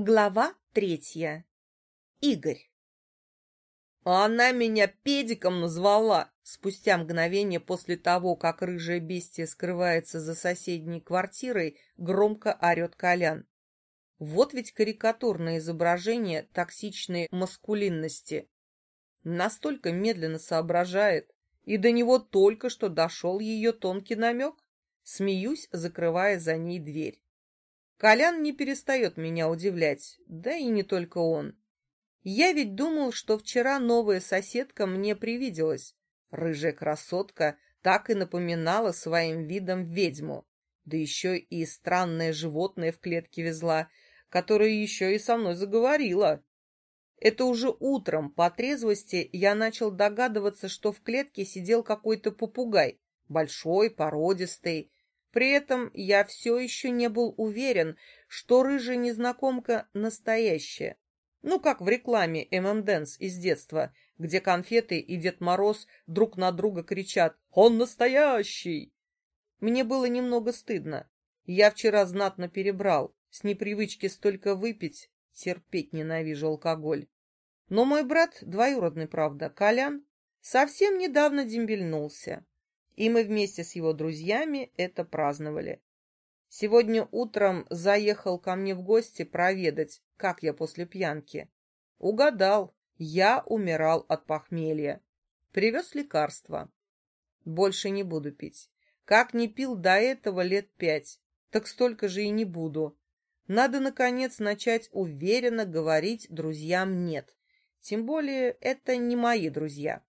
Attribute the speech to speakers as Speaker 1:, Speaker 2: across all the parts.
Speaker 1: Глава третья. Игорь.
Speaker 2: Она меня педиком назвала. Спустя мгновение после того, как рыжая бестия скрывается за соседней квартирой, громко орет Колян. Вот ведь карикатурное изображение токсичной маскулинности. Настолько медленно соображает, и до него только что дошел ее тонкий намек. Смеюсь, закрывая за ней дверь. Колян не перестает меня удивлять, да и не только он. Я ведь думал, что вчера новая соседка мне привиделась. Рыжая красотка так и напоминала своим видом ведьму. Да еще и странное животное в клетке везла, которое еще и со мной заговорило. Это уже утром, по трезвости, я начал догадываться, что в клетке сидел какой-то попугай, большой, породистый, при этом я все еще не был уверен, что рыжая незнакомка настоящая. Ну, как в рекламе ММДэнс из детства, где конфеты и Дед Мороз друг на друга кричат «Он настоящий!». Мне было немного стыдно. Я вчера знатно перебрал, с непривычки столько выпить, терпеть ненавижу алкоголь. Но мой брат, двоюродный, правда, Колян, совсем недавно дембельнулся и мы вместе с его друзьями это праздновали. Сегодня утром заехал ко мне в гости проведать, как я после пьянки. Угадал, я умирал от похмелья. Привез лекарства. Больше не буду пить. Как не пил до этого лет пять, так столько же и не буду. Надо, наконец, начать уверенно говорить друзьям «нет». Тем более, это не мои друзья.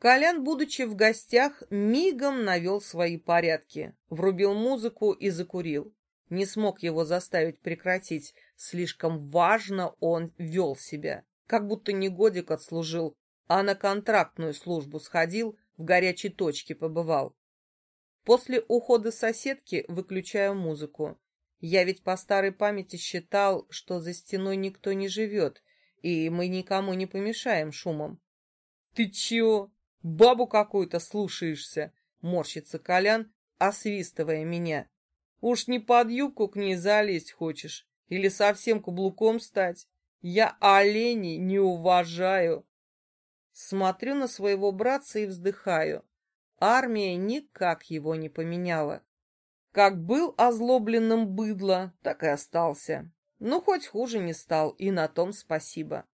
Speaker 2: Колян, будучи в гостях, мигом навел свои порядки, врубил музыку и закурил. Не смог его заставить прекратить, слишком важно он вел себя, как будто не годик отслужил, а на контрактную службу сходил, в горячей точке побывал. После ухода соседки выключаю музыку. Я ведь по старой памяти считал, что за стеной никто не живет, и мы никому не помешаем шумом. — Ты чего? Бабу какую-то слушаешься, морщится Колян, освистывая меня. Уж не под юбку к ней залезть хочешь или совсем каблуком стать? Я оленей не уважаю. Смотрю на своего братца и вздыхаю. Армия никак его не поменяла. Как был озлобленным быдло, так и остался. Ну, хоть хуже не стал, и на том спасибо.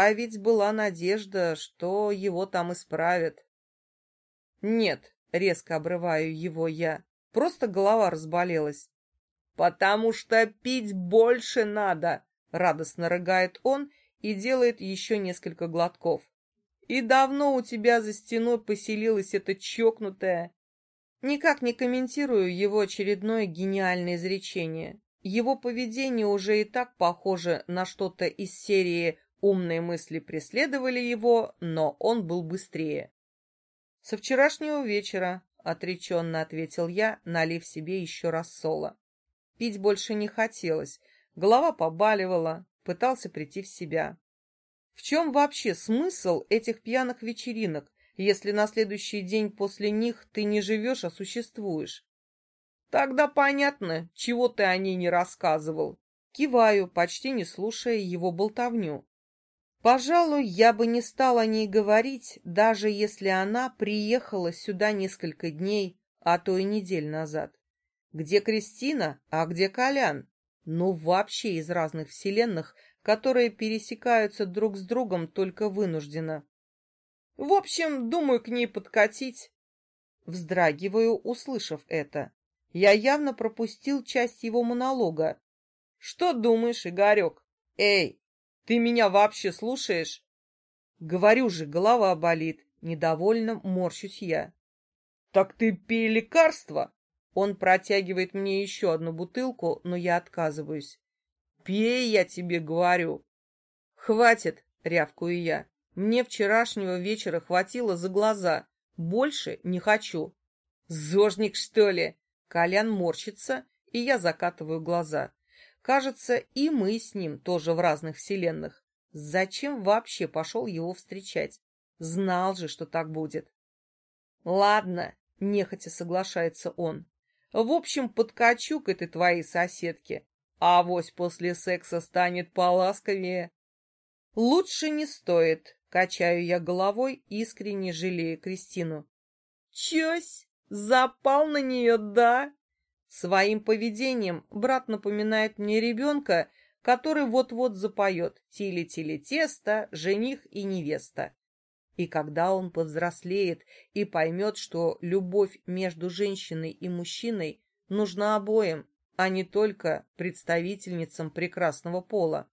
Speaker 2: А ведь была надежда, что его там исправят. Нет, резко обрываю его я. Просто голова разболелась. Потому что пить больше надо, радостно рыгает он и делает еще несколько глотков. И давно у тебя за стеной поселилась эта чокнутая. Никак не комментирую его очередное гениальное изречение. Его поведение уже и так похоже на что-то из серии Умные мысли преследовали его, но он был быстрее. «Со вчерашнего вечера», — отреченно ответил я, налив себе еще раз соло. Пить больше не хотелось, голова побаливала, пытался прийти в себя. В чем вообще смысл этих пьяных вечеринок, если на следующий день после них ты не живешь, а существуешь? Тогда понятно, чего ты о ней не рассказывал. Киваю, почти не слушая его болтовню. Пожалуй, я бы не стал о ней говорить, даже если она приехала сюда несколько дней, а то и недель назад. Где Кристина, а где Колян? Ну, вообще из разных вселенных, которые пересекаются друг с другом только вынужденно. В общем, думаю к ней подкатить. Вздрагиваю, услышав это. Я явно пропустил часть его монолога. Что думаешь, Игорек? Эй, ты меня вообще слушаешь? Говорю же, голова болит. Недовольно морщусь я. Так ты пей лекарство? Он протягивает мне еще одну бутылку, но я отказываюсь. Пей, я тебе говорю. Хватит, рявкую я. Мне вчерашнего вечера хватило за глаза. Больше не хочу. Зожник, что ли? Колян морщится, и я закатываю глаза. Кажется, и мы с ним тоже в разных вселенных. Зачем вообще пошел его встречать? Знал же, что так будет. Ладно, нехотя соглашается он. В общем, подкачу к этой твоей соседке. А вось после секса станет поласковее. Лучше не стоит, качаю я головой, искренне жалея Кристину. Чось, запал на нее, да? Своим поведением брат напоминает мне ребенка, который вот-вот запоет «Тили-тили-тесто, жених и невеста». И когда он повзрослеет и поймет, что любовь между женщиной и мужчиной нужна обоим, а не только представительницам прекрасного пола.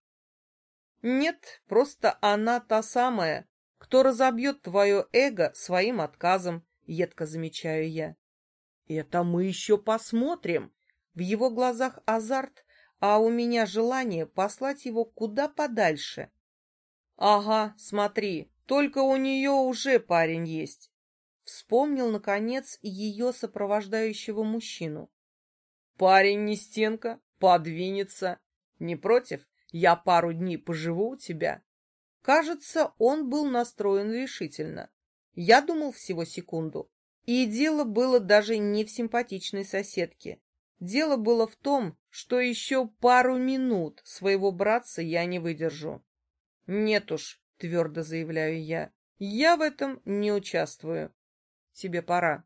Speaker 2: Нет, просто она та самая, кто разобьет твое эго своим отказом, едко замечаю я. Это мы еще посмотрим. В его глазах азарт, а у меня желание послать его куда подальше. Ага, смотри, только у нее уже парень есть. Вспомнил, наконец, ее сопровождающего мужчину. Парень не стенка, подвинется. Не против? Я пару дней поживу у тебя. Кажется, он был настроен решительно. Я думал всего секунду. И дело было даже не в симпатичной соседке. Дело было в том, что еще пару минут своего братца я не выдержу. Нет уж, твердо заявляю я, я в этом не участвую. Тебе пора.